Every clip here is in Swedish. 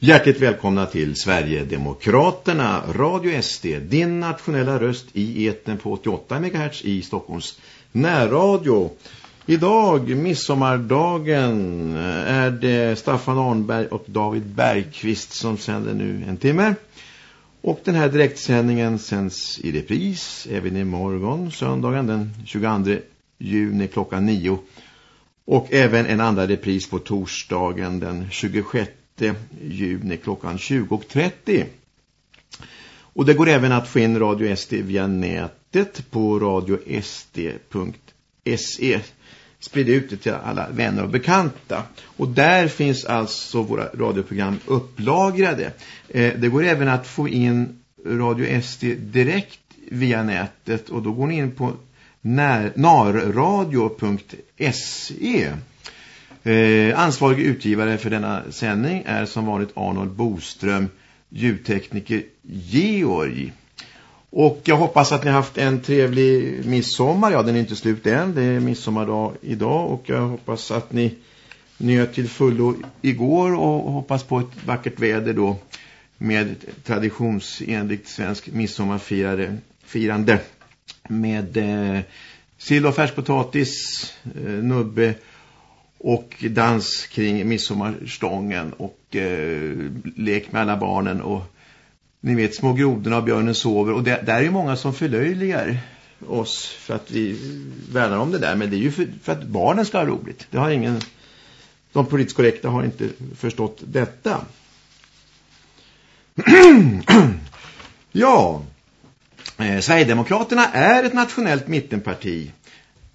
Hjärtligt välkomna till Sverigedemokraterna, Radio SD, din nationella röst i eten på 88 MHz i Stockholms närradio. Idag, midsommardagen, är det Staffan Arnberg och David Bergqvist som sänder nu en timme. Och den här direktsändningen sänds i repris även imorgon, söndagen den 22 juni klockan 9. Och även en andra repris på torsdagen den 26 juni klockan 20.30. Och det går även att få in Radio SD via nätet på radiosd.se. Sprid ut det till alla vänner och bekanta. Och där finns alltså våra radioprogram upplagrade. Eh, det går även att få in Radio SD direkt via nätet och då går ni in på narradio.se. Eh, ansvarig utgivare för denna sändning är som vanligt Arnold Boström, ljudtekniker Georg. Och jag hoppas att ni har haft en trevlig midsommar. Ja, den är inte slut än. Det är midsommardag idag och jag hoppas att ni njöt till fullo igår och hoppas på ett vackert väder då med traditionsenligt svensk midsommarfirande med eh, sill och färskpotatis, eh, nubbe och dans kring midsommarstången och eh, lek med alla barnen och ni vet små grodorna och björnen sover och det, där är ju många som förlöjligar oss för att vi värnar om det där men det är ju för, för att barnen ska ha roligt. Det har ingen de politiskt korrekta har inte förstått detta. ja, eh, Sverigedemokraterna är ett nationellt mittenparti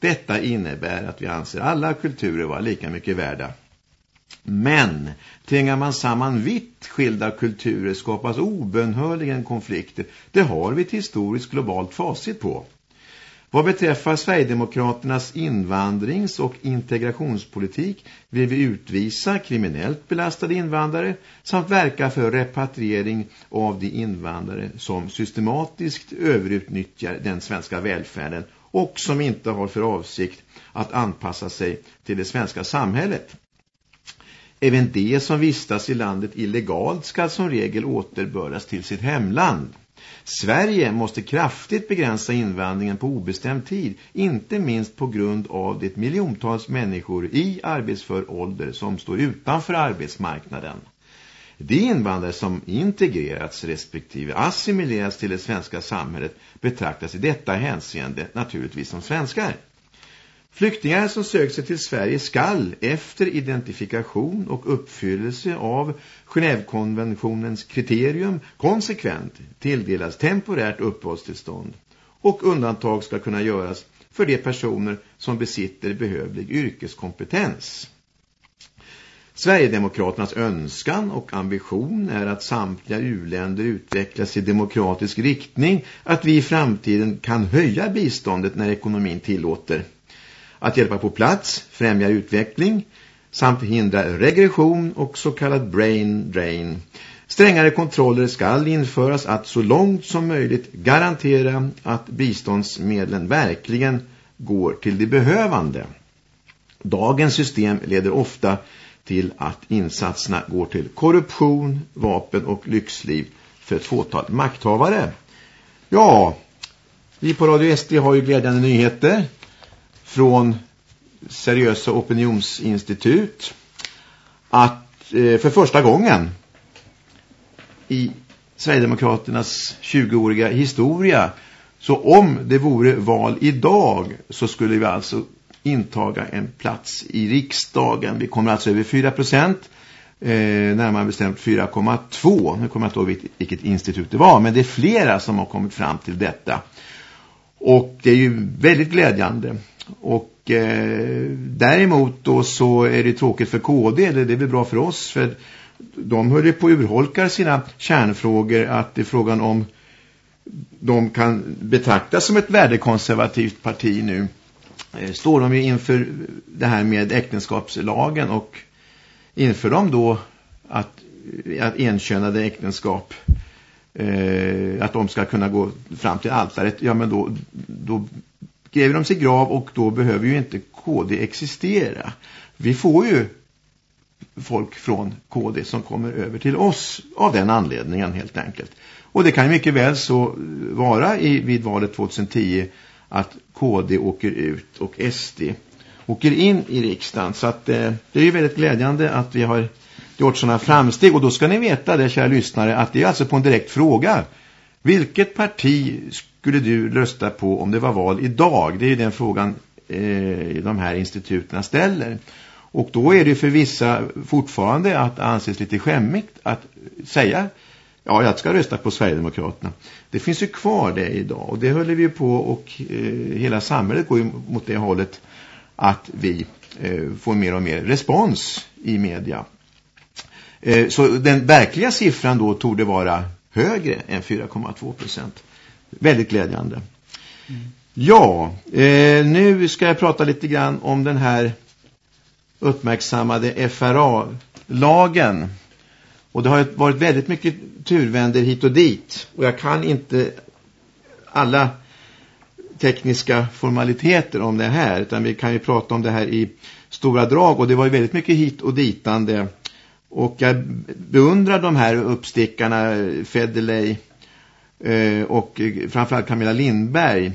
Detta innebär att vi anser alla kulturer vara lika mycket värda. Men tvingar man samman vitt skilda kulturer skapas obönhörligen konflikter. Det har vi ett historiskt globalt facit på. Vad beträffar Sverigedemokraternas invandrings- och integrationspolitik vill vi utvisa kriminellt belastade invandrare samt verka för repatriering av de invandrare som systematiskt överutnyttjar den svenska välfärden och som inte har för avsikt att anpassa sig till det svenska samhället. Även de som vistas i landet illegalt ska som regel återbördas till sitt hemland. Sverige måste kraftigt begränsa invandringen på obestämd tid, inte minst på grund av det miljontals människor i arbetsför ålder som står utanför arbetsmarknaden. De invandrare som integrerats respektive assimilerats till det svenska samhället betraktas i detta hänseende naturligtvis som svenskar. Flyktingar som söker sig till Sverige skall efter identifikation och uppfyllelse av Genèvekonventionens kriterium konsekvent tilldelas temporärt uppehållstillstånd och undantag ska kunna göras för de personer som besitter behövlig yrkeskompetens. Sverigedemokraternas önskan och ambition är att samtliga uländer utvecklas i demokratisk riktning, att vi i framtiden kan höja biståndet när ekonomin tillåter. Att hjälpa på plats, främja utveckling samt hindra regression och så kallad brain drain. Strängare kontroller ska införas att så långt som möjligt garantera att biståndsmedlen verkligen går till de behövande. Dagens system leder ofta till att insatserna går till korruption, vapen och lyxliv för ett fåtal makthavare. Ja, vi på Radio SD har ju glädjande nyheter från seriösa opinionsinstitut att eh, för första gången i Sverigedemokraternas 20-åriga historia så om det vore val idag så skulle vi alltså intaga en plats i riksdagen. Vi kommer alltså över 4 procent. Eh, närmare bestämt 4,2. Nu kommer jag inte ihåg vilket institut det var. Men det är flera som har kommit fram till detta. Och det är ju väldigt glädjande. Och eh, däremot då så är det tråkigt för KD. Det, det är väl bra för oss. För de höll på att urholka sina kärnfrågor att det är frågan om de kan betraktas som ett värdekonservativt parti nu Eh, står de ju inför det här med äktenskapslagen och inför de då att, att enkönade äktenskap eh, att de ska kunna gå fram till altaret ja men då, då gräver de sig grav och då behöver ju inte KD existera. Vi får ju folk från KD som kommer över till oss av den anledningen helt enkelt. Och det kan ju mycket väl så vara i, vid valet 2010 att KD åker ut och SD åker in i riksdagen. Så att, eh, det är ju väldigt glädjande att vi har gjort sådana framsteg. Och då ska ni veta det, kära lyssnare, att det är alltså på en direkt fråga. Vilket parti skulle du rösta på om det var val idag? Det är ju den frågan eh, de här instituterna ställer. Och då är det för vissa fortfarande att anses lite skämmigt att säga ja, jag ska rösta på Sverigedemokraterna. Det finns ju kvar det idag och det håller vi på och eh, hela samhället går ju mot det hållet att vi eh, får mer och mer respons i media. Eh, så den verkliga siffran då tog det vara högre än 4,2 procent. Väldigt glädjande. Mm. Ja, eh, nu ska jag prata lite grann om den här uppmärksammade FRA-lagen. Och det har varit väldigt mycket turvänder hit och dit. Och jag kan inte alla tekniska formaliteter om det här. Utan vi kan ju prata om det här i stora drag. Och det var ju väldigt mycket hit och ditande. Och jag beundrar de här uppstickarna Federley eh, och framförallt Camilla Lindberg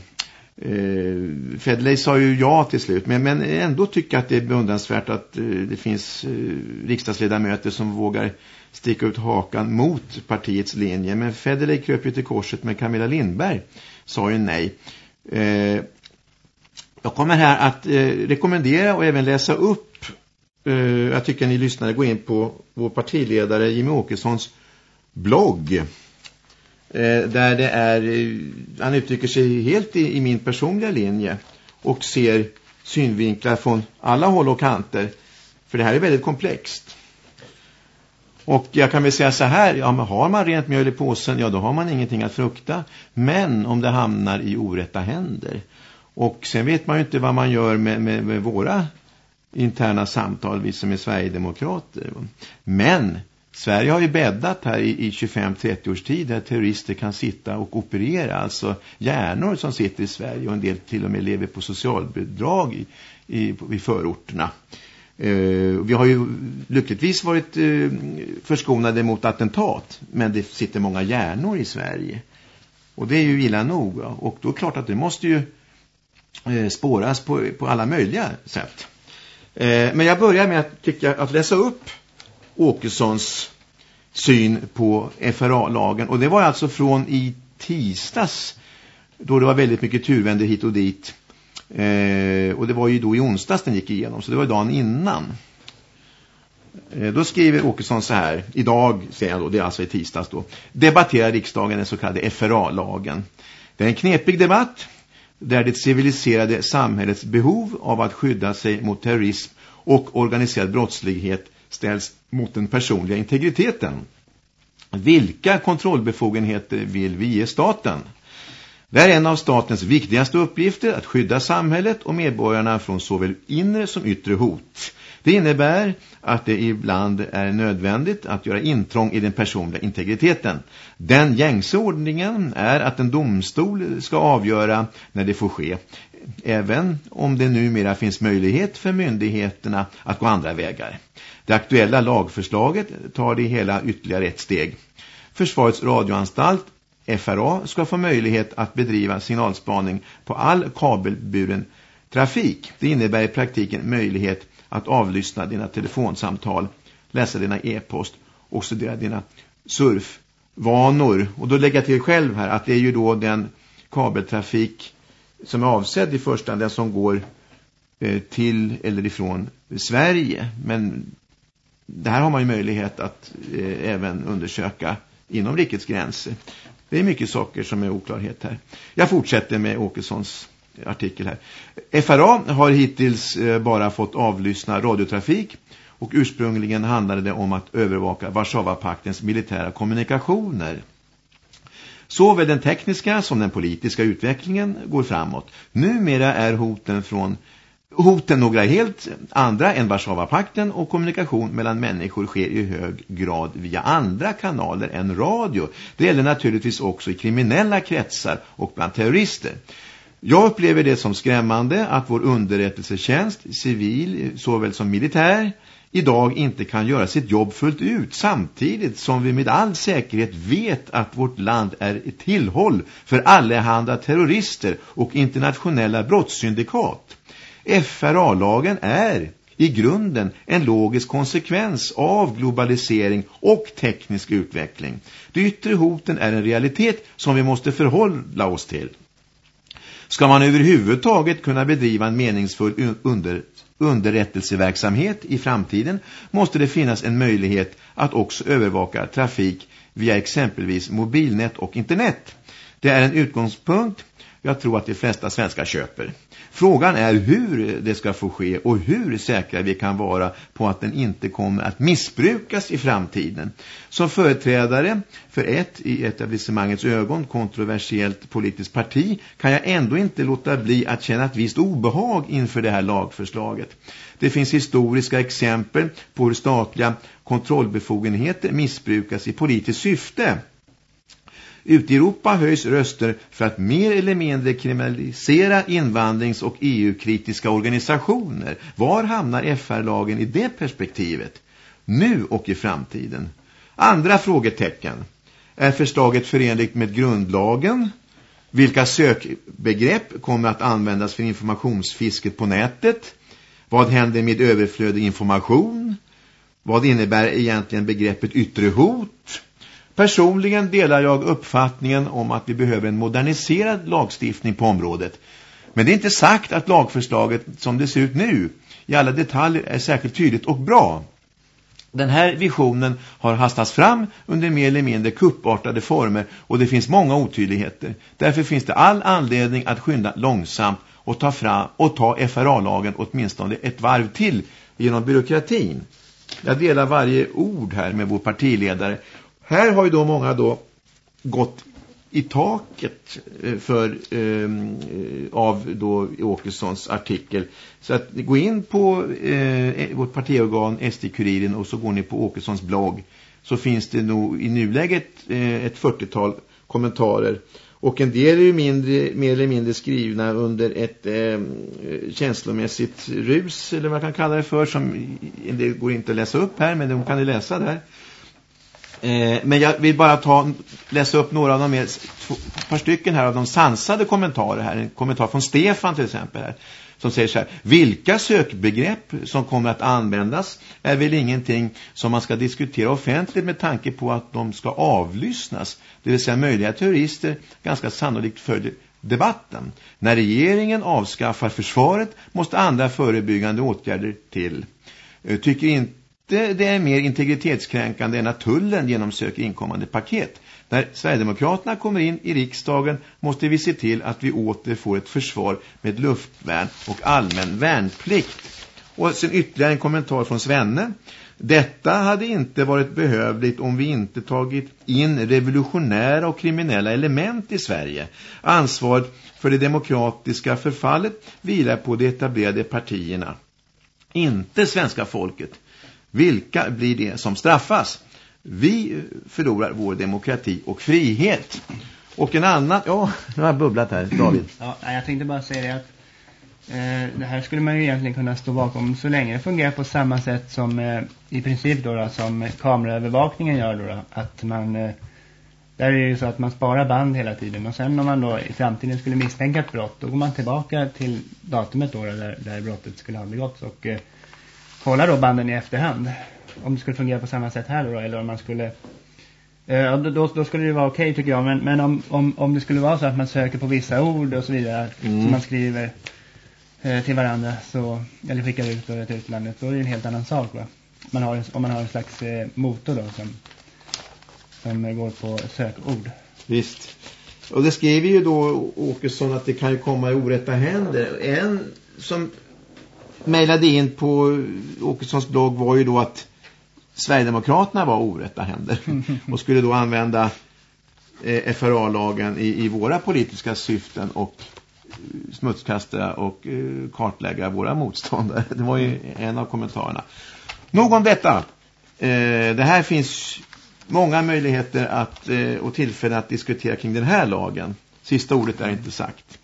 Eh, Fedley sa ju ja till slut, men, men ändå tycker jag att det är beundransvärt att eh, det finns eh, riksdagsledamöter som vågar sticka ut hakan mot partiets linje. Men Federley kröp ju till korset med Camilla Lindberg sa ju nej. Eh, jag kommer här att eh, rekommendera och även läsa upp eh, jag tycker ni lyssnare går in på vår partiledare Jimmy Åkessons blogg Eh, där det är, eh, han uttrycker sig helt i, i, min personliga linje och ser synvinklar från alla håll och kanter. För det här är väldigt komplext. Och jag kan väl säga så här, ja men har man rent mjöl i påsen, ja då har man ingenting att frukta. Men om det hamnar i orätta händer. Och sen vet man ju inte vad man gör med, med, med våra interna samtal, vi som är Sverigedemokrater. Men Sverige har ju bäddat här i, i 25-30 års tid där terrorister kan sitta och operera, alltså hjärnor som sitter i Sverige och en del till och med lever på socialbidrag i, i, i förorterna. Eh, vi har ju lyckligtvis varit eh, förskonade mot attentat, men det sitter många hjärnor i Sverige. Och det är ju illa nog. Och då är det klart att det måste ju eh, spåras på, på alla möjliga sätt. Eh, men jag börjar med att, tycka, att läsa upp Åkessons syn på FRA-lagen. Och det var alltså från i tisdags då det var väldigt mycket turvänder hit och dit. Eh, och det var ju då i onsdags den gick igenom, så det var dagen innan. Eh, då skriver Åkesson så här, idag säger jag då, det är alltså i tisdags då, debatterar riksdagen den så kallade FRA-lagen. Det är en knepig debatt där det civiliserade samhällets behov av att skydda sig mot terrorism och organiserad brottslighet ställs mot den personliga integriteten. Vilka kontrollbefogenheter vill vi ge staten? Det är en av statens viktigaste uppgifter att skydda samhället och medborgarna från såväl inre som yttre hot. Det innebär att det ibland är nödvändigt att göra intrång i den personliga integriteten. Den gängse ordningen är att en domstol ska avgöra när det får ske, även om det numera finns möjlighet för myndigheterna att gå andra vägar. Det aktuella lagförslaget tar det hela ytterligare ett steg. Försvarets radioanstalt, FRA, ska få möjlighet att bedriva signalspaning på all kabelburen trafik. Det innebär i praktiken möjlighet att avlyssna dina telefonsamtal, läsa dina e-post och studera dina surfvanor. Och då lägger jag till själv här att det är ju då den kabeltrafik som är avsedd i första hand den som går eh, till eller ifrån Sverige. Men det här har man ju möjlighet att eh, även undersöka inom rikets gränser. Det är mycket saker som är oklarhet här. Jag fortsätter med Åkessons artikel här. FRA har hittills eh, bara fått avlyssna radiotrafik och ursprungligen handlade det om att övervaka Warszawapaktens militära kommunikationer. Såväl den tekniska som den politiska utvecklingen går framåt. Numera är hoten från hoten några helt andra än Warszawapakten och kommunikation mellan människor sker i hög grad via andra kanaler än radio. Det gäller naturligtvis också i kriminella kretsar och bland terrorister. Jag upplever det som skrämmande att vår underrättelsetjänst, civil såväl som militär, idag inte kan göra sitt jobb fullt ut samtidigt som vi med all säkerhet vet att vårt land är ett tillhåll för allehanda terrorister och internationella brottssyndikat. FRA-lagen är i grunden en logisk konsekvens av globalisering och teknisk utveckling. De yttre hoten är en realitet som vi måste förhålla oss till. Ska man överhuvudtaget kunna bedriva en meningsfull under, underrättelseverksamhet i framtiden måste det finnas en möjlighet att också övervaka trafik via exempelvis mobilnät och internet. Det är en utgångspunkt jag tror att de flesta svenskar köper. Frågan är hur det ska få ske och hur säkra vi kan vara på att den inte kommer att missbrukas i framtiden. Som företrädare för ett i etablissemangets ögon kontroversiellt politiskt parti kan jag ändå inte låta bli att känna ett visst obehag inför det här lagförslaget. Det finns historiska exempel på hur statliga kontrollbefogenheter missbrukas i politiskt syfte. Ute i Europa höjs röster för att mer eller mindre kriminalisera invandrings- och EU-kritiska organisationer. Var hamnar FR-lagen i det perspektivet? Nu och i framtiden. Andra frågetecken. Är förslaget förenligt med grundlagen? Vilka sökbegrepp kommer att användas för informationsfisket på nätet? Vad händer med överflödig information? Vad innebär egentligen begreppet yttre hot? Personligen delar jag uppfattningen om att vi behöver en moderniserad lagstiftning på området. Men det är inte sagt att lagförslaget som det ser ut nu i alla detaljer är särskilt tydligt och bra. Den här visionen har hastats fram under mer eller mindre kuppartade former och det finns många otydligheter. Därför finns det all anledning att skynda långsamt och ta, fram, och ta FRA-lagen åtminstone ett varv till genom byråkratin. Jag delar varje ord här med vår partiledare här har ju då många då gått i taket eh, för ehm, eh, av då Åkessons artikel. Så att gå in på eh, e, vårt partiorgan SD-kuriren och så går ni på Åkessons blogg så finns det nog i nuläget eh, ett 40-tal kommentarer. Och en del är ju mindre, mer eller mindre skrivna under ett eh, känslomässigt rus eller vad man kan kalla det för som en del går inte att läsa upp här men de kan ni läsa där. Eh, men jag vill bara ta, läsa upp några av de mer, två, par stycken här av de sansade kommentarer här. En kommentar från Stefan till exempel här. Som säger så här, vilka sökbegrepp som kommer att användas är väl ingenting som man ska diskutera offentligt med tanke på att de ska avlyssnas. Det vill säga möjliga terrorister ganska sannolikt följer debatten. När regeringen avskaffar försvaret måste andra förebyggande åtgärder till. Eh, tycker inte det, det är mer integritetskränkande än att tullen genomsöker inkommande paket. När Sverigedemokraterna kommer in i riksdagen måste vi se till att vi åter får ett försvar med luftvärn och allmän värnplikt. Och sen ytterligare en kommentar från Svenne. Detta hade inte varit behövligt om vi inte tagit in revolutionära och kriminella element i Sverige. Ansvaret för det demokratiska förfallet vilar på de etablerade partierna. Inte svenska folket. Vilka blir det som straffas? Vi förlorar vår demokrati och frihet. Och en annan... Ja, nu har jag bubblat här, David. Ja, jag tänkte bara säga det att eh, det här skulle man ju egentligen kunna stå bakom så länge det fungerar på samma sätt som eh, i princip då, då som kameraövervakningen gör då, då att man eh, där är det ju så att man sparar band hela tiden och sen om man då i framtiden skulle misstänka ett brott då går man tillbaka till datumet då där, där brottet skulle ha begåtts och eh, kolla då banden i efterhand. Om det skulle fungera på samma sätt här då, eller om man skulle... Eh, då, då skulle det vara okej okay, tycker jag. Men, men om, om, om det skulle vara så att man söker på vissa ord och så vidare mm. som man skriver eh, till varandra så, eller skickar ut till utlandet, då är det en helt annan sak va. Man har, om man har en slags eh, motor då som, som går på sökord. Visst. Och det skriver ju då Åkesson att det kan ju komma i orätta händer. En som mejlade in på Åkessons blogg var ju då att Sverigedemokraterna var orätta händer och skulle då använda eh, FRA-lagen i, i våra politiska syften och eh, smutskasta och eh, kartlägga våra motståndare. Det var ju en av kommentarerna. Nog om detta. Eh, det här finns många möjligheter att, och tillfällen att diskutera kring den här lagen. Sista ordet är inte sagt.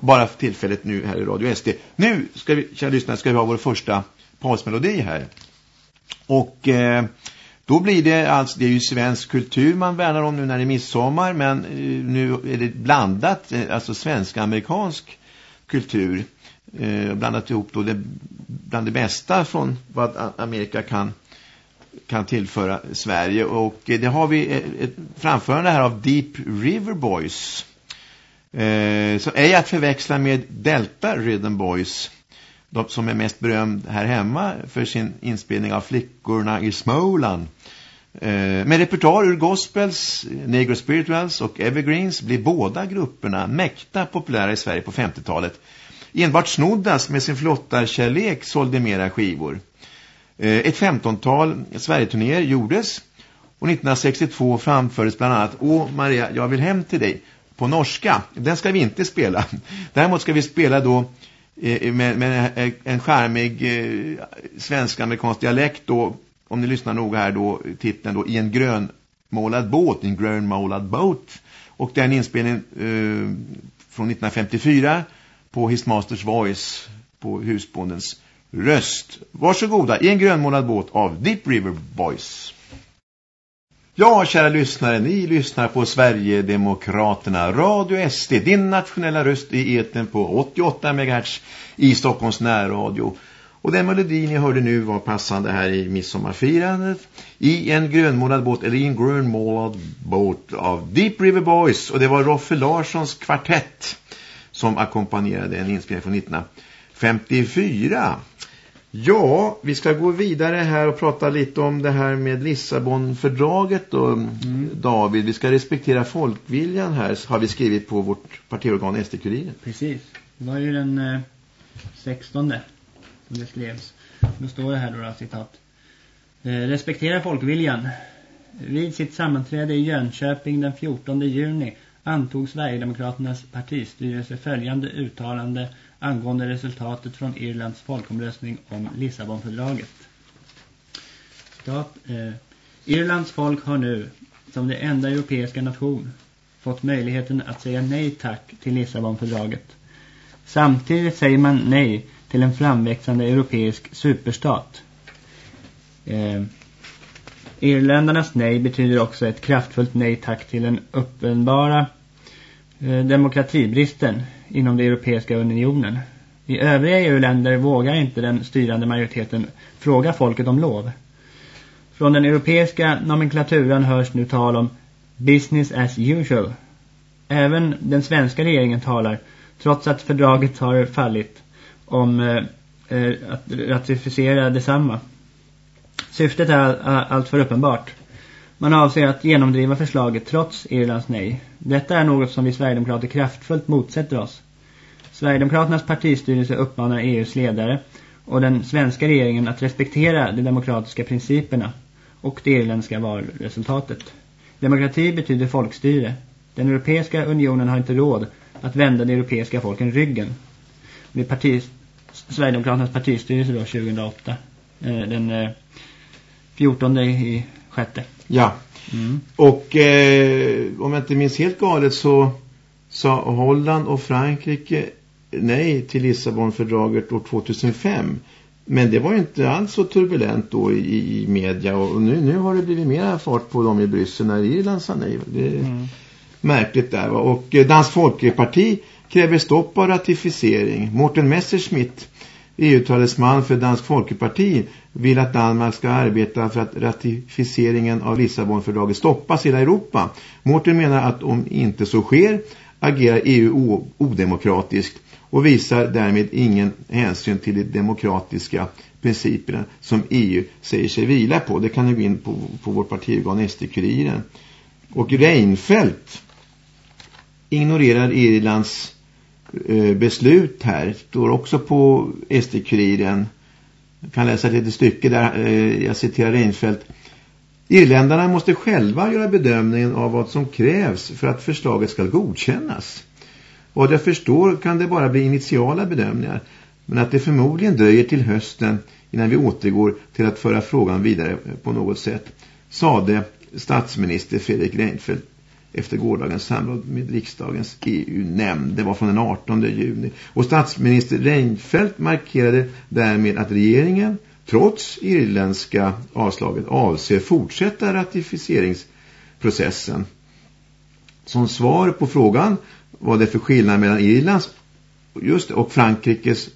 Bara för tillfället nu här i Radio SD. Nu, ska vi, kära lyssnare, ska vi ha vår första pausmelodi här. Och eh, då blir det alltså, det är ju svensk kultur man värnar om nu när det är midsommar. Men eh, nu är det blandat, eh, alltså svensk-amerikansk kultur. Eh, blandat ihop då det, bland det bästa från vad Amerika kan kan tillföra Sverige. Och eh, det har vi eh, ett framförande här av Deep River Boys. Eh, så är att förväxla med Delta Rhythm Boys. De som är mest berömd här hemma för sin inspelning av Flickorna i Småland. Eh, med repertoar ur Gospels, Negro Spirituals och Evergreens blir båda grupperna mäkta populära i Sverige på 50-talet. Enbart Snoddas med sin flotta kärlek sålde mera skivor. Eh, ett femtontal Sverigeturnéer gjordes och 1962 framfördes bland annat Åh Maria, jag vill hem till dig på norska. Den ska vi inte spela. Däremot ska vi spela då eh, med, med en skärmig eh, svensk-amerikansk dialekt då, om ni lyssnar noga här då, titeln då, i en grönmålad båt, en grönmålad båt. Och den inspelningen eh, från 1954 på His Masters Voice på husbondens röst. Varsågoda, i en grönmålad båt av Deep River Boys. Ja, kära lyssnare, ni lyssnar på Sverigedemokraterna, Radio SD, din nationella röst i eten på 88 MHz i Stockholms närradio. Och den melodi ni hörde nu var passande här i midsommarfirandet i en grönmålad båt, eller i en grönmålad båt av Deep River Boys. Och det var Roffe Larssons kvartett som ackompanjerade en inspelning från 1954. Ja, vi ska gå vidare här och prata lite om det här med Lissabonfördraget då, mm. David. Vi ska respektera folkviljan här, har vi skrivit på vårt partiorgan SD-kuriren. Precis. Det var ju den eh, 16 som det skrevs. Då står det här då, citat. Eh, respektera folkviljan. Vid sitt sammanträde i Jönköping den 14 juni antog Sverigedemokraternas partistyrelse följande uttalande angående resultatet från Irlands folkomröstning om Lissabonfördraget. Stat, eh, Irlands folk har nu, som det enda europeiska nation, fått möjligheten att säga nej tack till Lissabonfördraget. Samtidigt säger man nej till en framväxande europeisk superstat. Eh, Irländarnas nej betyder också ett kraftfullt nej tack till den uppenbara eh, demokratibristen inom den Europeiska unionen. I övriga EU-länder vågar inte den styrande majoriteten fråga folket om lov. Från den europeiska nomenklaturen hörs nu tal om business as usual. Även den svenska regeringen talar, trots att fördraget har fallit, om eh, eh att ratificera detsamma. Syftet är allt för uppenbart. Man avser att genomdriva förslaget trots Irlands nej. Detta är något som vi Sverigedemokrater kraftfullt motsätter oss. Sverigedemokraternas partistyrelse uppmanar EUs ledare och den svenska regeringen att respektera de demokratiska principerna och det irländska valresultatet. Demokrati betyder folkstyre. Den europeiska unionen har inte råd att vända de europeiska folken ryggen. Det är parti, Sverigedemokraternas partistyrelse då 2008. Eh, den eh, 14 i sjätte. Ja. Mm. Och eh, om jag inte minns helt galet så sa Holland och Frankrike nej till Lissabonfördraget år 2005. Men det var ju inte alls så turbulent då i, i media och nu, nu har det blivit mer fart på dem i Bryssel när Irland sa nej. Det är mm. märkligt där va? Och eh, Dansk Folkeparti kräver stopp av ratificering. Morten Messerschmidt EU-talesman för Dansk Folkeparti vill att Danmark ska arbeta för att ratificeringen av Lissabonfördraget stoppas i hela Europa. Mårten menar att om inte så sker agerar EU odemokratiskt och visar därmed ingen hänsyn till de demokratiska principerna som EU säger sig vila på. Det kan ni gå in på, på vårt partiorgan SD-kuriren. Och Reinfeldt ignorerar Irlands Eh, beslut här. Står också på SD-kuriren. Jag kan läsa ett litet stycke där eh, jag citerar Reinfeldt. Irländarna måste själva göra bedömningen av vad som krävs för att förslaget ska godkännas. Vad jag förstår kan det bara bli initiala bedömningar, men att det förmodligen dröjer till hösten innan vi återgår till att föra frågan vidare på något sätt, sade statsminister Fredrik Reinfeldt efter gårdagens samråd med riksdagens EU-nämnd. Det var från den 18 juni. Och statsminister Reinfeldt markerade därmed att regeringen, trots irländska avslaget, avser fortsätta ratificeringsprocessen. Som svar på frågan vad det är för skillnad mellan Irlands just och Frankrikes,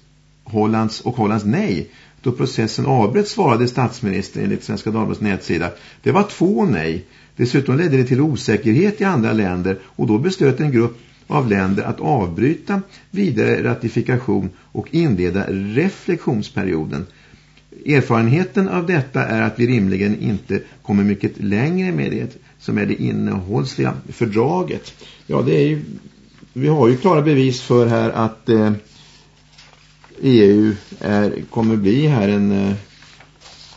Hollands och Hollands nej då processen avbröts svarade statsministern enligt Svenska Dagbladets nätsida. Det var två nej. Dessutom ledde det till osäkerhet i andra länder och då beslöt en grupp av länder att avbryta vidare ratifikation och inleda reflektionsperioden. Erfarenheten av detta är att vi rimligen inte kommer mycket längre med det som är det innehållsliga fördraget. Ja, det är ju, vi har ju klara bevis för här att eh, EU är, kommer bli här en eh,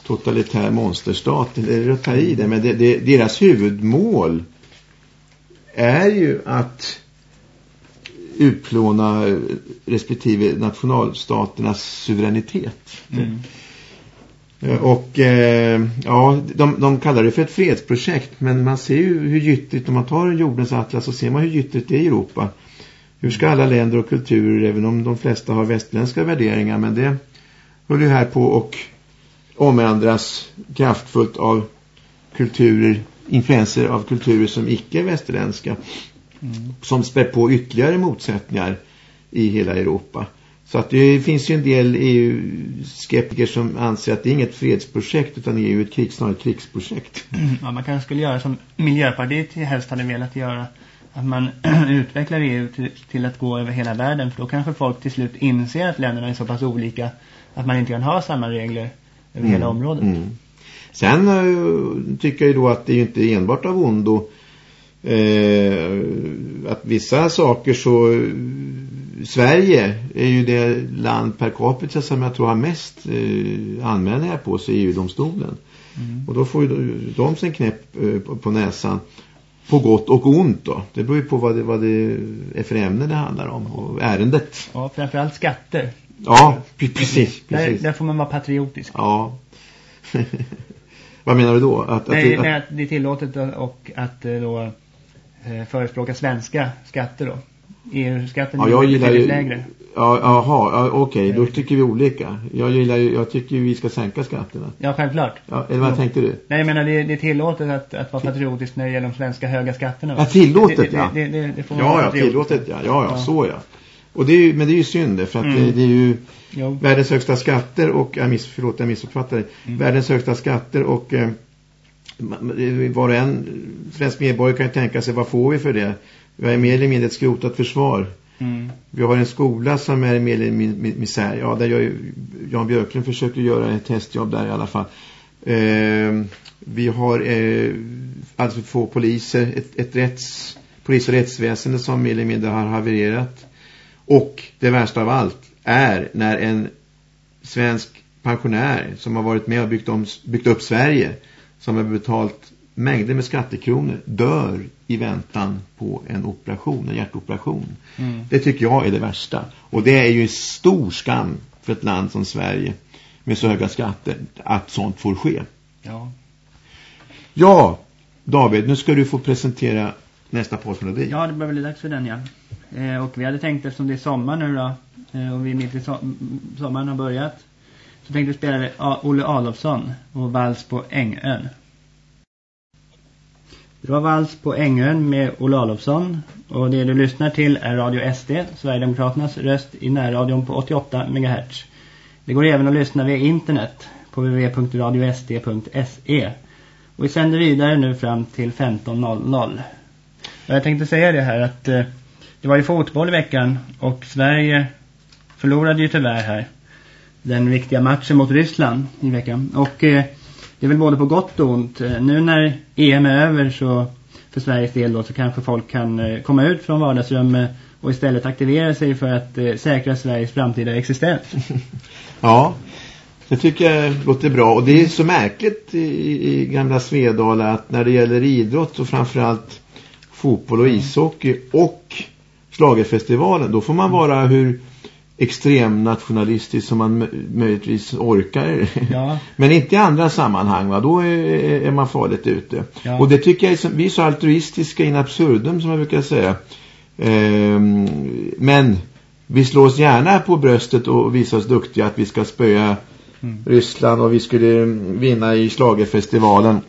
totalitär monsterstat. Det är att ta i det, men det, det, deras huvudmål är ju att utplåna respektive nationalstaternas suveränitet. Mm. Eh, och eh, ja, de, de kallar det för ett fredsprojekt men man ser ju hur gyttrigt, om man tar jordens atlas så ser man hur gyttrigt det är i Europa. Hur ska alla länder och kulturer, även om de flesta har västländska värderingar, men det håller ju här på och omändras kraftfullt av kulturer, influenser av kulturer som icke är västerländska. Mm. Som spär på ytterligare motsättningar i hela Europa. Så att det finns ju en del EU-skeptiker som anser att det är inget fredsprojekt utan EU är ett krig, snarare ett krigsprojekt. Ja, man kanske skulle göra som Miljöpartiet helst hade velat göra att man utvecklar EU till, till, att gå över hela världen för då kanske folk till slut inser att länderna är så pass olika att man inte kan ha samma regler över mm. hela området. Mm. Sen uh, tycker jag ju då att det är inte enbart av ondo uh, att vissa saker så uh, Sverige är ju det land per capita som jag tror har mest uh, anmälningar på sig i EU-domstolen. Mm. Och då får ju de sin knäpp på, på näsan på gott och ont då. Det beror ju på vad det, vad det är för ämne det handlar om och ärendet. Ja, framförallt skatter. Ja, precis. precis. Där, där får man vara patriotisk. Ja. vad menar du då? Att, nej, att, nej, att det är tillåtet och att eh, då eh, förespråka svenska skatter då. EU-skatten ja, jag är gillar ju, lägre. Ja, jaha, ja, okej, okay, då tycker vi olika. Jag gillar ju, jag tycker vi ska sänka skatterna. Ja, självklart. Ja, eller vad ja. tänkte du? Nej, jag menar det, det är tillåtet att, att vara patriotisk när det gäller de svenska höga skatterna. Va? Ja, tillåtet, ja. Det, det, det, får ja, ja, tillåtet. Ja, ja, ja. så ja. Och det är ju, men det är ju synd för att mm. det, är ju jo. världens högsta skatter och, jag miss, förlåt jag missuppfattade, mm. världens högsta skatter och eh, var och en svensk medborgare kan ju tänka sig vad får vi för det? Vi har mer eller mindre ett skrotat försvar. Mm. Vi har en skola som är mer eller mindre misär. Ja, där jag, Jan Björklund försökte göra ett testjobb där i alla fall. Eh, vi har eh, alltså få poliser, ett, ett rätts, polis- och rättsväsende som mer eller mindre har havererat. Och det värsta av allt är när en svensk pensionär som har varit med och byggt, om, byggt upp Sverige som har betalt mängder med skattekronor dör i väntan på en operation, en hjärtoperation. Mm. Det tycker jag är det värsta. Och det är ju en stor skam för ett land som Sverige med så höga skatter att sånt får ske. Ja. Ja, David, nu ska du få presentera nästa postmelodi. Ja, det börjar bli dags för den, ja. Eh, och vi hade tänkt, eftersom det är sommar nu då, eh, och vi mitt i so sommaren har börjat, så tänkte vi spela Olle Adolfsson och Vals på Ängön. Det var Vals på Ängön med Olle Adolfsson och det du lyssnar till är Radio SD, Sverigedemokraternas röst i närradion på 88 MHz. Det går även att lyssna via internet på www.radiosd.se och vi sänder vidare nu fram till 15.00. Jag tänkte säga det här att eh, det var ju fotboll i veckan och Sverige förlorade ju tyvärr här den viktiga matchen mot Ryssland i veckan. Och eh, det är väl både på gott och ont. Eh, nu när EM är över så för Sveriges del då så kanske folk kan eh, komma ut från vardagsrummet och istället aktivera sig för att eh, säkra Sveriges framtida existens. ja, det tycker jag låter bra. Och det är så märkligt i, i gamla Svedala att när det gäller idrott och framförallt fotboll och ishockey och slagerfestivalen, då får man vara hur extrem nationalistisk som man möjligtvis orkar. Ja. Men inte i andra sammanhang, va? då är, är man farligt ute. Ja. Och det tycker jag är, vi är så altruistiska in absurdum som jag brukar säga. Ehm, men vi slår oss gärna på bröstet och visar oss duktiga att vi ska spöa mm. Ryssland och vi skulle vinna i slagerfestivalen.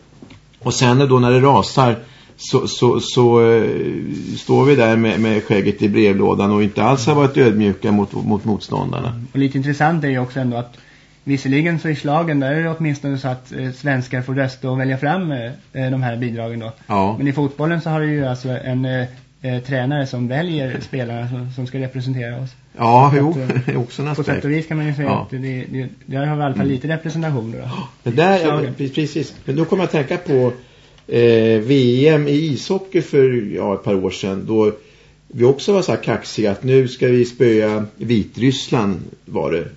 Och sen då när det rasar så, så, så uh, står vi där med, med skägget i brevlådan och inte alls har varit ödmjuka mot, mot motståndarna. Och lite intressant är ju också ändå att visserligen så i slagen där är det åtminstone så att eh, svenskar får rösta och välja fram eh, de här bidragen då. Ja. Men i fotbollen så har det ju alltså en eh, eh tränare som väljer spelarna som, som ska representera oss. Ja, jo, att, eh, också nästan. På sätt och vis kan man ju säga ja. att det, det, där har vi i alla fall mm. lite representation då. Det där, ja, precis. Men då kommer jag att tänka på eh, VM i ishockey för ja, ett par år sedan då vi också var så här kaxiga att nu ska vi spöa Vitryssland var det,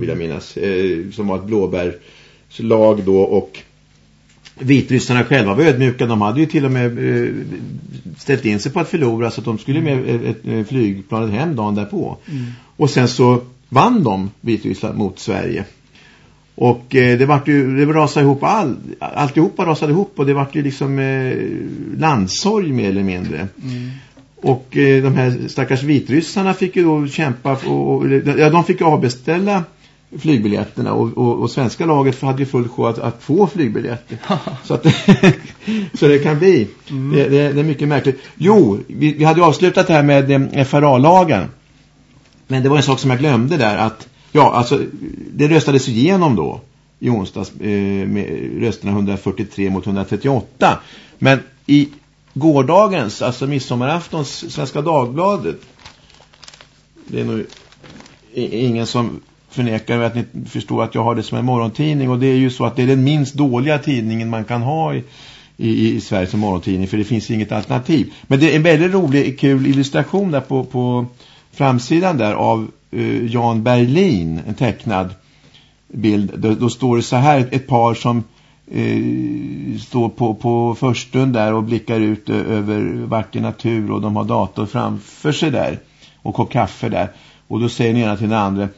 vill jag minnas, eh, som var ett blåbärslag då och Vitryssarna själva var ödmjuka. De hade ju till och med eh, ställt in sig på att förlora så att de skulle med ett, ett, ett flygplanet hem dagen därpå. Mm. Och sen så vann de Vitryssland mot Sverige. Och eh, det vart ju, det rasade ihop all, alltihopa rasade ihop och det vart ju liksom eh, landsorg mer eller mindre. Mm. Och eh, de här stackars vitryssarna fick ju då kämpa och, och ja, de fick avbeställa flygbiljetterna och, och, och, svenska laget hade ju full sjå att, att få flygbiljetter. så, att, så det kan bli. Mm. Det, det, det, är mycket märkligt. Jo, vi, vi hade avslutat det här med eh, FRA-lagen. Men det var en sak som jag glömde där att Ja, alltså det röstades igenom då i onsdags eh, med rösterna 143 mot 138. Men i gårdagens, alltså midsommaraftons Svenska Dagbladet det är nog ingen som förnekar att ni förstår att jag har det som en morgontidning och det är ju så att det är den minst dåliga tidningen man kan ha i, i, i Sverige som morgontidning för det finns inget alternativ. Men det är en väldigt rolig, kul illustration där på, på framsidan där av Eh, Jan Berlin, en tecknad bild. Då, då står det så här, ett, par som uh, står på, på förstund där och blickar ut eh, över vacker natur och de har dator framför sig där och kopp kaffe där. Och då säger den ena till den andra,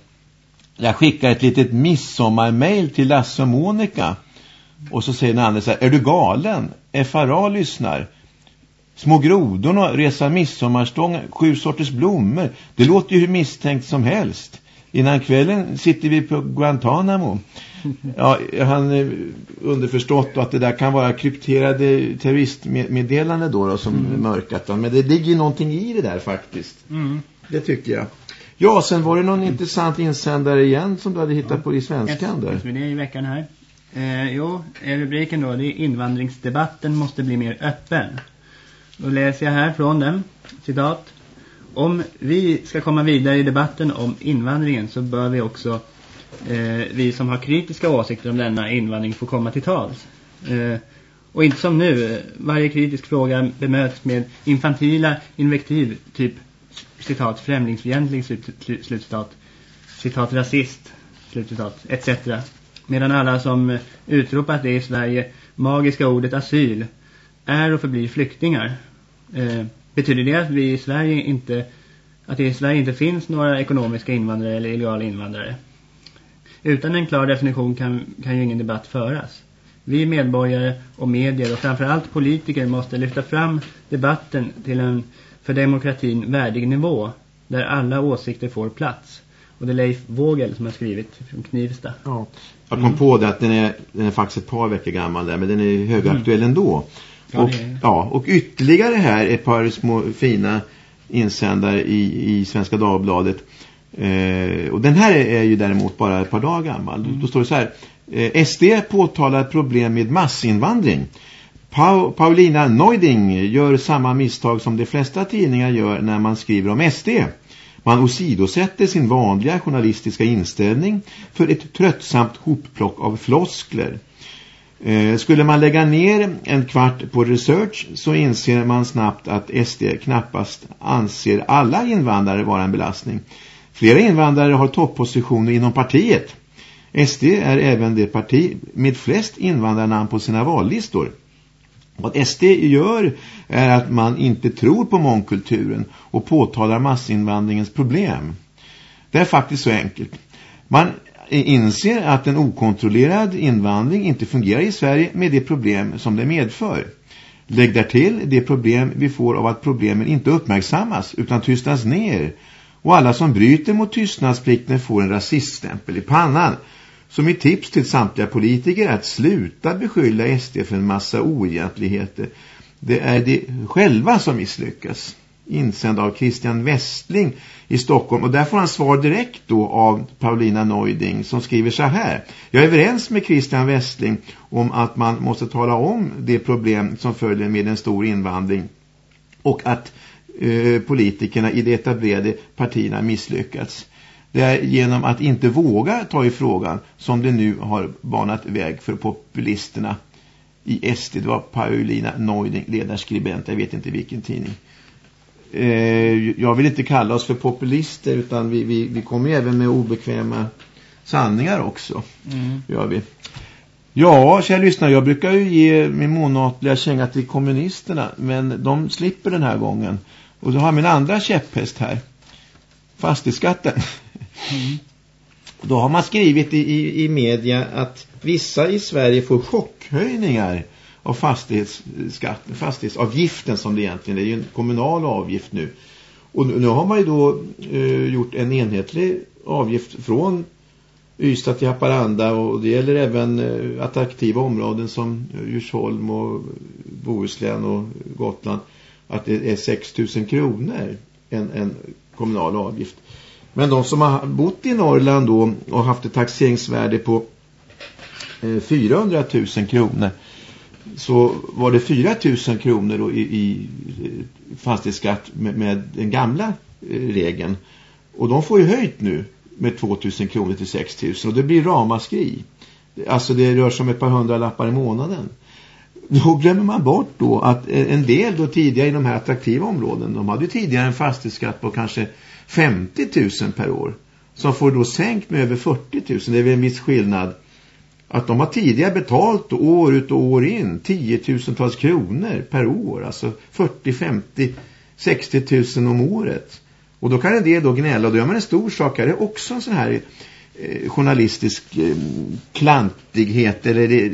jag skickar ett litet midsommarmail till Lasse och Monica. Och så säger den andra så här, är du galen? FRA lyssnar. Små grodorna, resa midsommarstång, sju sorters blommor. Det låter ju hur misstänkt som helst. Innan kvällen sitter vi på Guantanamo. Ja, han underförstått att det där kan vara krypterade terroristmeddelande då, då som mm. mörkat. Men det ligger ju någonting i det där faktiskt. Mm. Det tycker jag. Ja, sen var det någon intressant insändare igen som du hade hittat ja. på i svenskan där. Det är i veckan här. Eh, jo, rubriken då, det är invandringsdebatten måste bli mer öppen. Då läser jag här från den, citat. Om vi ska komma vidare i debatten om invandringen så bör vi också, eh, vi som har kritiska åsikter om denna invandring, få komma till tals. Eh, och inte som nu, varje kritisk fråga bemöts med infantila invektiv, typ citat främlingsfientlig, slutcitat, citat rasist, slutcitat, etc. Medan alla som eh, utropat det i Sverige magiska ordet asyl är och förblir flyktingar. Eh, betyder det att vi i Sverige inte att det i Sverige inte finns några ekonomiska invandrare eller illegala invandrare? Utan en klar definition kan, kan ju ingen debatt föras. Vi medborgare och medier och framförallt politiker måste lyfta fram debatten till en för demokratin värdig nivå där alla åsikter får plats. Och det är Leif Vågel som har skrivit från Knivsta. Ja. Jag kom på det att den är, den är faktiskt ett par veckor gammal där, men den är högaktuell mm. ändå. Och, ja, och ytterligare här ett par små fina insändare i, i Svenska Dagbladet. Eh, och den här är, ju däremot bara ett par dagar gammal. Mm. Då, då står det så här. Eh, SD påtalar problem med massinvandring. Pa Paulina Neuding gör samma misstag som de flesta tidningar gör när man skriver om SD. Man osidosätter sin vanliga journalistiska inställning för ett tröttsamt hopplock av floskler. Eh, skulle man lägga ner en kvart på research så inser man snabbt att SD knappast anser alla invandrare vara en belastning. Flera invandrare har toppositioner inom partiet. SD är även det parti med flest invandrarnamn på sina vallistor. Vad SD gör är att man inte tror på mångkulturen och påtalar massinvandringens problem. Det är faktiskt så enkelt. Man inser att en okontrollerad invandring inte fungerar i Sverige med de problem som det medför. Lägg därtill det problem vi får av att problemen inte uppmärksammas utan tystas ner och alla som bryter mot tystnadsplikten får en rasiststämpel i pannan. Så mitt tips till samtliga politiker är att sluta beskylla SD för en massa oegentligheter. Det är de själva som misslyckas insänd av Christian Westling i Stockholm. Och där får han svar direkt då av Paulina Neuding som skriver så här. Jag är överens med Christian Westling om att man måste tala om det problem som följer med en stor invandring. Och att eh, politikerna i de etablerade partierna misslyckats. Det är genom att inte våga ta i frågan som det nu har banat väg för populisterna i SD. Det var Paulina Neuding, ledarskribent, jag vet inte vilken tidning eh, jag vill inte kalla oss för populister utan vi, vi, vi kommer ju även med obekväma sanningar också. Mm. Gör vi. Ja, kära lyssnare, jag brukar ju ge min månatliga känga till kommunisterna men de slipper den här gången. Och då har min andra käpphäst här. Fastighetsskatten. Mm. Då har man skrivit i, i, i media att vissa i Sverige får chockhöjningar av fastighetsskatten, fastighetsavgiften som det egentligen är, det är ju en kommunal avgift nu. Och nu har man ju då eh, gjort en enhetlig avgift från Ystad till Haparanda och det gäller även eh, attraktiva områden som Djursholm och Bohuslän och Gotland att det är 6 000 kronor en, en kommunal avgift. Men de som har bott i Norrland då och haft ett taxeringsvärde på eh, 400 000 kronor så var det 4 000 kronor då i, i eh, fastighetsskatt med, med, den gamla eh, regeln. Och de får ju höjt nu med 2 000 kronor till 6 000 och det blir ramaskri. Alltså det rör sig om ett par hundra lappar i månaden. Då glömmer man bort då att eh, en del då tidigare i de här attraktiva områden, de hade tidigare en fastighetsskatt på kanske 50 000 per år. Som får då sänkt med över 40 000. Det är väl en viss skillnad att de har tidigare betalt år ut och år in tiotusentals kronor per år, alltså 40, 50, 60 tusen om året. Och då kan en del då gnälla och då gör man en stor sak. Det är också en sån här eh, journalistisk eh, klantighet. Eller det,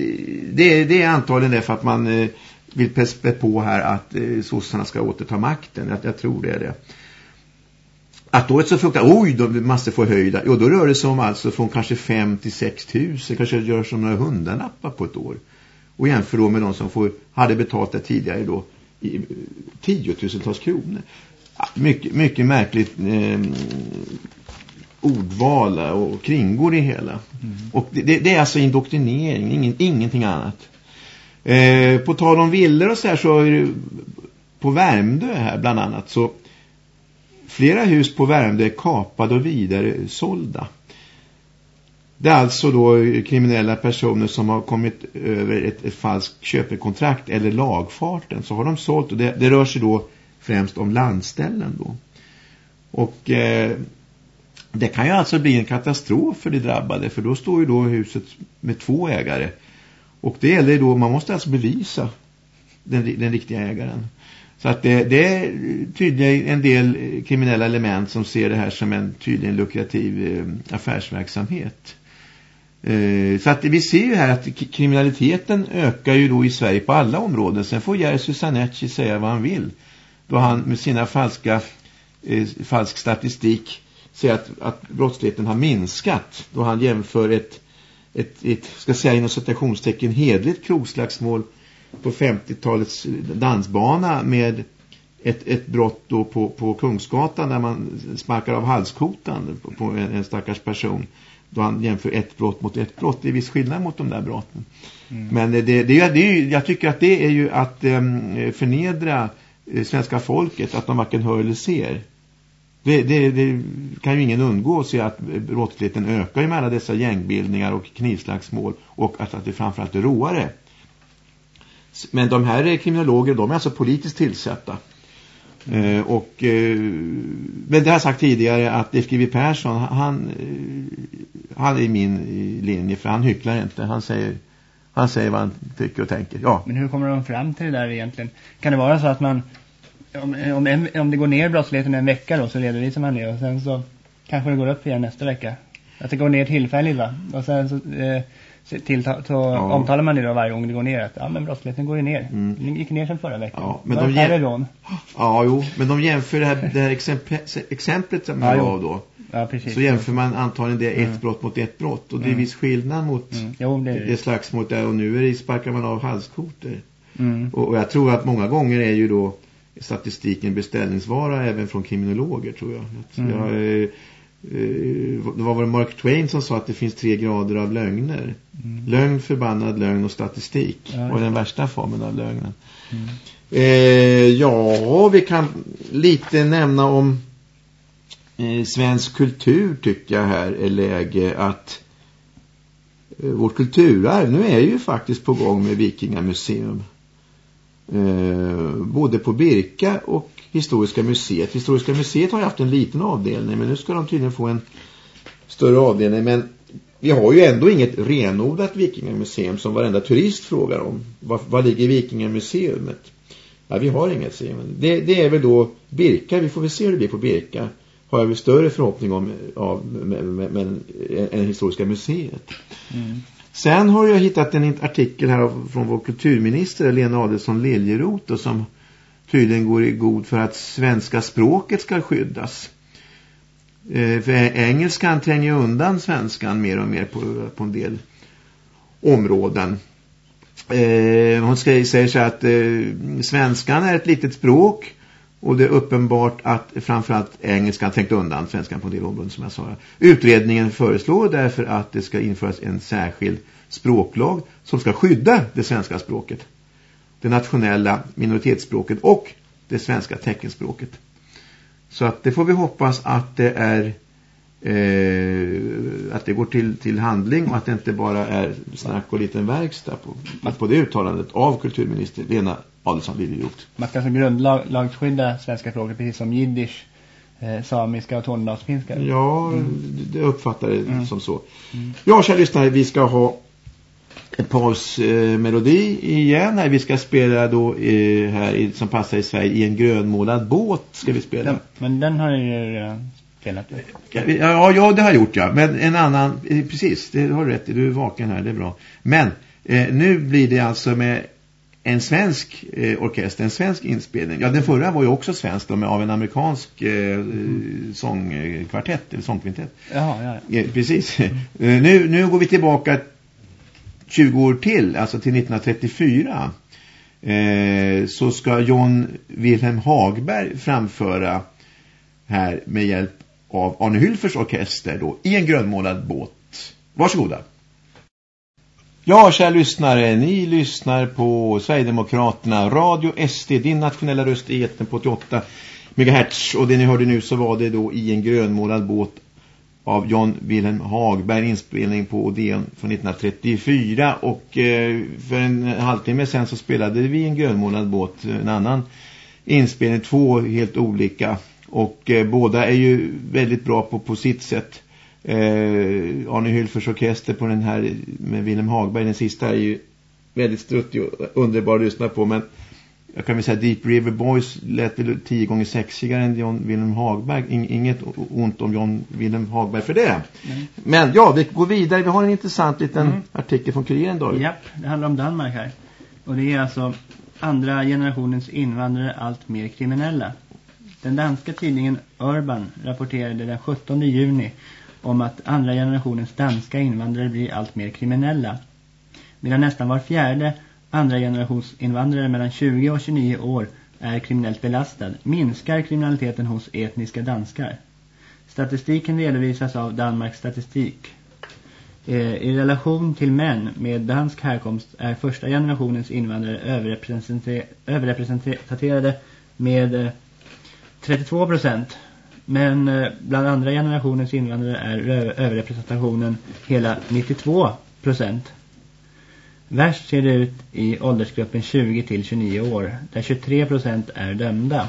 det, det är antagligen det för att man eh, vill spä på här att eh, sossarna ska återta makten. Jag, jag tror det är det. Att då är det så fruktansvärt, oj, då måste få höjda. Jo, då rör det sig om alltså från kanske 5 till 6 tusen. Kanske det gör som några hundralappar på ett år. Och jämför då med de som får, hade betalt det tidigare då i tiotusentals kronor. Mycket, mycket märkligt eh, ordval och kringgår det hela. Mm. Och det, det, är alltså indoktrinering, ingen, ingenting annat. Eh, på tal om villor och så här så är det på Värmdö här bland annat så Flera hus på Värmdö är kapade och vidare sålda. Det är alltså då kriminella personer som har kommit över ett, ett falskt köpekontrakt eller lagfarten. Så har de sålt och det, det rör sig då främst om landställen då. Och eh, det kan ju alltså bli en katastrof för de drabbade för då står ju då huset med två ägare. Och det gäller då, man måste alltså bevisa den, den riktiga ägaren. Så att det, det är tydligen en del kriminella element som ser det här som en tydligen lukrativ eh, affärsverksamhet. Eh, så att vi ser ju här att kriminaliteten ökar ju då i Sverige på alla områden. Sen får Jerzy Sanecki säga vad han vill. Då han med sina falska eh, falsk statistik säger att, att brottsligheten har minskat. Då han jämför ett, ett, ett ska säga inom citationstecken hedligt krogslagsmål på 50-talets dansbana med ett, ett brott då på, på Kungsgatan där man sparkar av halskotan på, på en, en stackars person då han jämför ett brott mot ett brott. Det är viss skillnad mot de där brotten. Mm. Men det, det, det, är ju, jag tycker att det är ju att um, förnedra uh, svenska folket att de varken hör eller ser. Det, det, det, kan ju ingen undgå att se att brottsligheten ökar med alla dessa gängbildningar och knivslagsmål och att, att det framförallt är roare. Men de här kriminologer, de är alltså politiskt tillsatta. Eh, och, eh, men det har jag sagt tidigare att F.G.V. Persson, han, eh, han är i min linje för han hycklar inte. Han säger, han säger vad han tycker och tänker. Ja. Men hur kommer de fram till det där egentligen? Kan det vara så att man, om, om, om det går ner brottsligheten en vecka då så redovisar man det och sen så kanske det går upp igen nästa vecka? Att det går ner tillfälligt va? Och sen så... Eh, till, så ja. omtalar man det då varje gång det går ner att ja, men brottsligheten går ju ner. Mm. Den gick ner sedan förra veckan. Ja, men de jäm... Ja, jo, men de jämför det här, det här exemplet som ja, var då. Ja, precis. Så jämför man antagligen det ett mm. brott mot ett brott. Och det är mm. viss skillnad mot mm. jo, det, är det. det slagsmålet där. Och nu är det, sparkar man av halskoter. Mm. Och, och, jag tror att många gånger är ju då statistiken beställningsvara även från kriminologer tror jag. Mm. jag Eh, det var väl Mark Twain som sa att det finns tre grader av lögner. Mm. Lögn, förbannad lögn och statistik. Ja, och den värsta formen av lögnen. Mm. Eh, ja, vi kan lite nämna om eh, svensk kultur tycker jag här är läge att eh, vårt kulturarv, nu är ju faktiskt på gång med Vikingamuseum. Eh, både på Birka och Historiska museet. Historiska museet har ju haft en liten avdelning men nu ska de tydligen få en större avdelning. Men vi har ju ändå inget renodlat vikingamuseum som varenda turist frågar om. Var, var ligger vikingamuseumet? Ja, vi har inget museum. Det, det är väl då Birka, vi får väl se hur det blir på Birka. Har jag väl större förhoppning om av, med, än Historiska museet. Mm. Sen har jag hittat en artikel här från vår kulturminister Lena Adelsson Liljeroth som tydligen går i god för att svenska språket ska skyddas. Eh, för engelskan tränger undan svenskan mer och mer på, på en del områden. Eh, hon säger så att eh, svenskan är ett litet språk och det är uppenbart att framförallt engelskan trängt undan svenskan på en del områden som jag sa. Utredningen föreslår därför att det ska införas en särskild språklag som ska skydda det svenska språket det nationella minoritetsspråket och det svenska teckenspråket. Så att det får vi hoppas att det är eh, att det går till, till handling och att det inte bara är snack och liten verkstad på, på det uttalandet av kulturminister Lena Adelsson Liljeroth. Man ska alltså grundlagsskydda svenska språket precis som jiddisch, eh, samiska och tornedalsfinska. Ja, mm. det uppfattar det mm. som så. Mm. Ja, kära lyssnare, vi ska ha en pausmelodi eh, igen här. Vi ska spela då eh, här i, som passar i Sverige i en grönmålad båt ska vi spela. Ja, men den har ju redan spelat. Ja, ja, det har jag gjort ja. Men en annan, eh, precis, det har du rätt Du är vaken här, det är bra. Men eh, nu blir det alltså med en svensk eh, orkester, en svensk inspelning. Ja, den förra var ju också svensk då, med av en amerikansk eh, mm. sångkvartett, eller sångkvintett. Jaha, ja, ja. precis. Mm. nu, nu går vi tillbaka 20 år till, alltså till 1934 eh, så ska John Wilhelm Hagberg framföra här med hjälp av Arne Hylfers orkester då, i en grönmålad båt. Varsågoda. Ja, kära lyssnare, ni lyssnar på Sverigedemokraterna, Radio SD, din nationella röst i eten på 88 MHz. Och det ni hörde nu så var det då i en grönmålad båt av John Wilhelm Hagberg inspelning på Odeon från 1934 och eh, för en halvtimme sen så spelade vi en grönmålad båt en annan inspelning, två helt olika. Och eh, båda är ju väldigt bra på, på sitt sätt. Eh, Arne Hylfers orkester på den här med Wilhelm Hagberg, den sista är ju väldigt struttig och underbar att lyssna på. Men jag kan väl säga Deep River Boys lät väl tio gånger sexigare än John Wilhelm Hagberg. inget ont om John Wilhelm Hagberg för det. Mm. Men ja, vi går vidare. Vi har en intressant liten mm. artikel från Kuriren då. Japp, det handlar om Danmark här. Och det är alltså andra generationens invandrare allt mer kriminella. Den danska tidningen Urban rapporterade den 17 juni om att andra generationens danska invandrare blir allt mer kriminella. Medan nästan var fjärde andra generations invandrare mellan 20 och 29 år är kriminellt belastad minskar kriminaliteten hos etniska danskar. Statistiken redovisas av Danmarks statistik. Eh, I relation till män med dansk härkomst är första generationens invandrare överrepresenterade med eh, 32 %. procent Men eh, bland andra generationens invandrare är överrepresentationen hela 92 procent. Värst ser det ut i åldersgruppen 20 till 29 år, där 23 procent är dömda.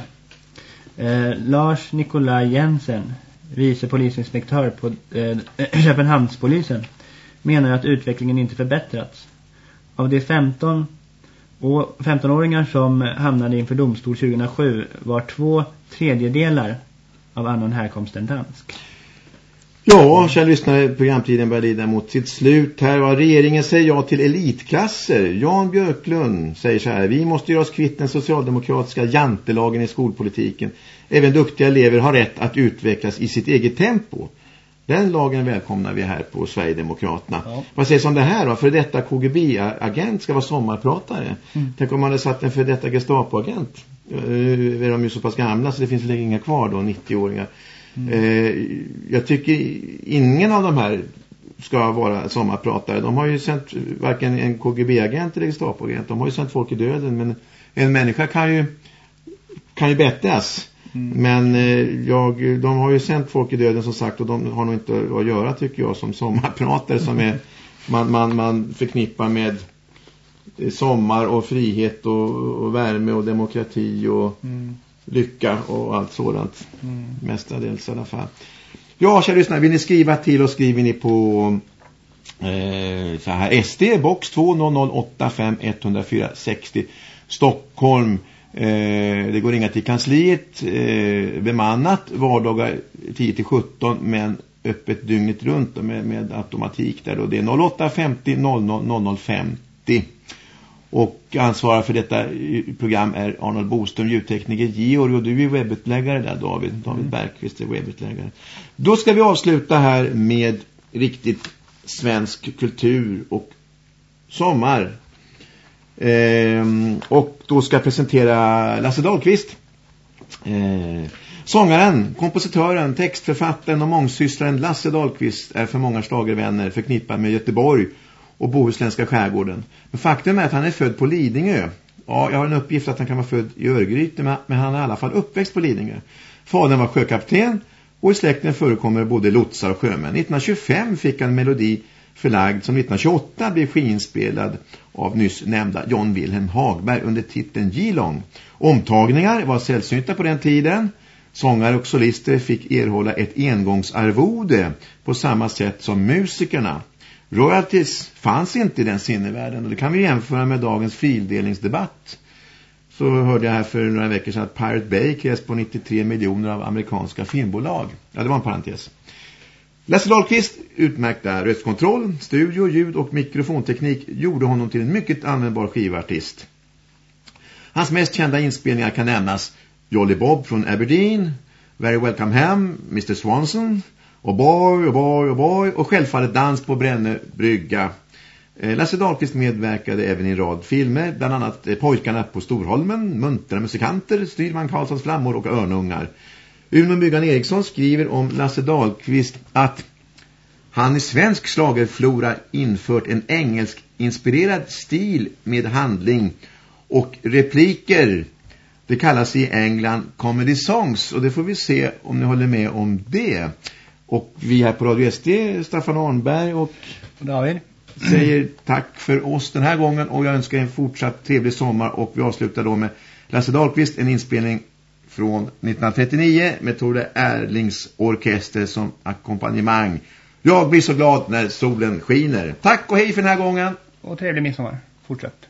Eh, Lars Nikolaj Jensen, vice polisinspektör på eh, Köpenhamnspolisen, menar att utvecklingen inte förbättrats. Av de 15 15-åringar som hamnade inför domstol 2007 var två tredjedelar av annan härkomst än dansk. Ja, kära lyssnare, programtiden börjar lida mot sitt slut. Här var regeringen säger ja till elitklasser. Jan Björklund säger så här. Vi måste göra oss kvitt den socialdemokratiska jantelagen i skolpolitiken. Även duktiga elever har rätt att utvecklas i sitt eget tempo. Den lagen välkomnar vi här på Sverigedemokraterna. Ja. Vad sägs om det här då? För detta KGB-agent ska vara sommarpratare. Mm. Tänk om man hade satt en för detta Gestapo-agent. Uh, är de ju så pass gamla så det finns väl inga kvar då, 90-åringar. Mm. Uh, jag tycker ingen av de här ska vara sommarpratare. De har ju sänt varken en KGB-agent eller Gestapo-agent. De har ju sänt folk i döden. Men en människa kan ju, kan ju bättras. Mm. Men eh, jag, de har ju sänt folk i döden som sagt och de har nog inte att göra tycker jag som sommarpratare som är, man, man, man förknippar med eh, sommar och frihet och, och värme och demokrati och mm. Lycka och allt sådant. Mm. Mestadels i alla fall. Ja, kära lyssnare, vill ni skriva till oss skriver ni på eh, så här SD box 20085 104 60 Stockholm Eh, det går inga till kansliet eh, bemannat vardagar 10-17 men öppet dygnet runt med, med automatik där då. Det är 0850 00 0050 och ansvarar för detta program är Arnold Boström, ljudtekniker Georg och du är webbutläggare där David. David mm. Bergqvist är webbutläggare. Då ska vi avsluta här med riktigt svensk kultur och sommar Ehm, och då ska jag presentera Lasse Dahlqvist. Ehm, sångaren, kompositören, textförfattaren och mångsysslaren Lasse Dahlqvist är för många slagervänner förknippad med Göteborg och Bohuslänska skärgården. Men faktum är att han är född på Lidingö. Ja, jag har en uppgift att han kan vara född i Örgryte, men han är i alla fall uppväxt på Lidingö. Fadern var sjökapten och i släkten förekommer både lotsar och sjömän. 1925 fick han melodi förlagd som 1928 blev skinspelad av nyss nämnda John Wilhelm Hagberg under titeln Gilong. Omtagningar var sällsynta på den tiden. Sångare och solister fick erhålla ett engångsarvode på samma sätt som musikerna. Royalties fanns inte i den sinnevärlden och det kan vi jämföra med dagens fildelningsdebatt. Så hörde jag här för några veckor sedan att Pirate Bay krävs på 93 miljoner av amerikanska filmbolag. Ja, det var en parentes. Lasse Dahlqvist utmärkta röstkontroll, studio, ljud och mikrofonteknik gjorde honom till en mycket användbar skivartist. Hans mest kända inspelningar kan nämnas Jolly Bob från Aberdeen, Very Welcome Hem, Mr. Swanson, och Boy, och Boy, och Boy och självfallet Dans på Brännö brygga. Eh, Lasse Dahlqvist medverkade även i en rad filmer, bland annat eh, Pojkarna på Storholmen, Muntra musikanter, Styrman Karlssons flammor och Örnungar. Uno Myggan Eriksson skriver om Lasse Dahlqvist att han i svensk slagerflora infört en engelsk inspirerad stil med handling och repliker. Det kallas i England comedy songs och det får vi se om ni håller med om det. Och vi här på Radio SD, Staffan Arnberg och David säger tack för oss den här gången och jag önskar en fortsatt trevlig sommar och vi avslutar då med Lasse Dahlqvist, en inspelning från 1939 med Tore Erlings orkester som ackompanjemang. Jag blir så glad när solen skiner. Tack och hej för den här gången. Och trevlig midsommar. Fortsätt.